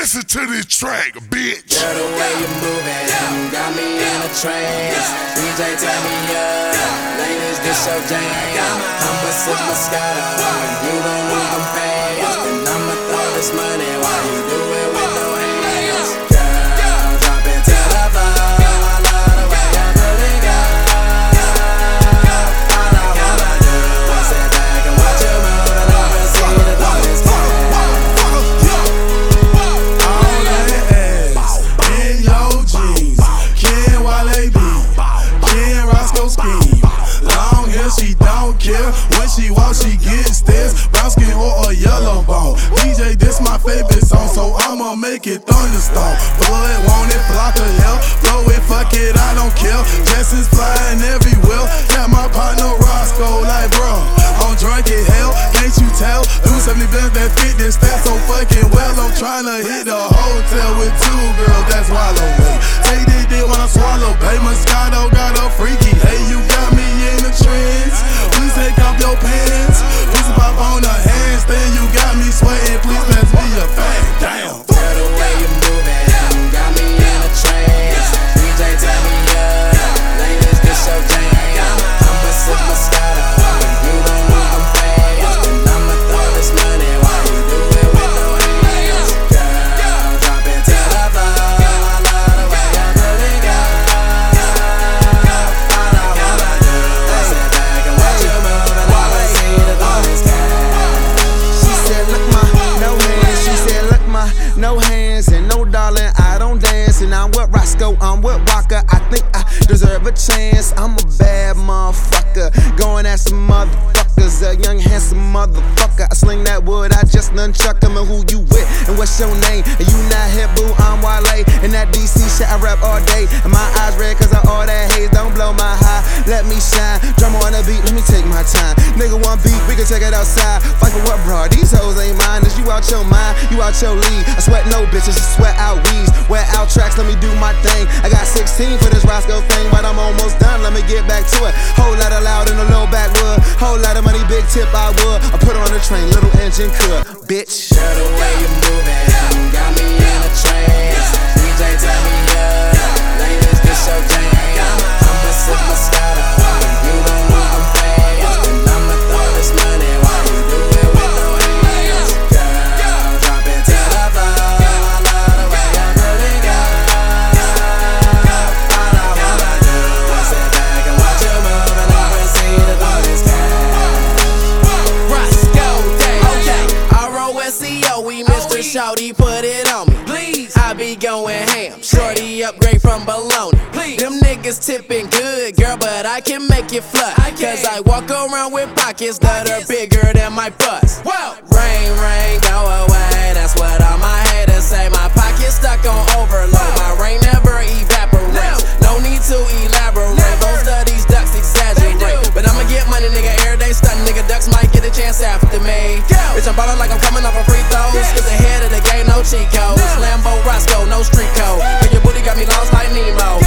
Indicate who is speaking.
Speaker 1: listen to this track, bitch.
Speaker 2: Girl, the way you moving, got me in a trance. DJ, turn me up. Ladies, this your jam. I'ma sip Moscato, you gon' move them fast. And I'ma throw this money while you do it
Speaker 3: Brown skin or a yellow bone. DJ, this my favorite song, so I'ma make it thunderstorm. Blood, want it, block of hell. Blow it, fuck it, I don't care. Jessens flying everywhere. Got my partner Roscoe, like bro. I'm drunk in hell, can't you tell? Do 70 bands that fit this stat so fucking well. I'm tryna hit the hotel with two girls, that's wallow way. Take this dick when I swallow, pay Moscato, got a freaky.
Speaker 4: Roscoe. I'm with Waka. I think I deserve a chance. I'm a bad motherfucker. Going at some motherfuckers. A young handsome motherfucker. I sling that wood. I just nunchuck them. And who you with? And what's your name? And you not hip boo. I'm Wale. And that DC shit I rap all day. And my eyes red cause I all that haze. Don't blow my high. Let me shine. Drum on the beat. Let me take my time. Nigga one beat. We can take it outside. Fight for what, bro? Out your mind? You out your league. I sweat no bitches. I sweat out weeds. Wear out tracks. Let me do my thing. I got 16 for this Roscoe thing. But I'm almost done. Let me get back to it. Whole lot of loud in the low backwood. Whole lot of money. Big tip I would. I put her on the train. Little engine could. Bitch.
Speaker 2: I be going ham. Shorty upgrade from baloney. Them niggas tipping good, girl, but I can make it fly. Cause I walk around with pockets that are bigger than my butt. Rain, rain, go away. That's what all my haters say. My pockets stuck on overload. My rain never evaporates. No need to elaborate. Both of these ducks exaggerate. But I'ma get money, nigga, Air day stunning. Nigga, ducks might get a chance after me. Bitch, I'm ballin' like I'm coming off a free throw. throws. Is ahead of the game, no cheat codes. Lambo Roscoe, no street code. And your booty got me lost like Nemo.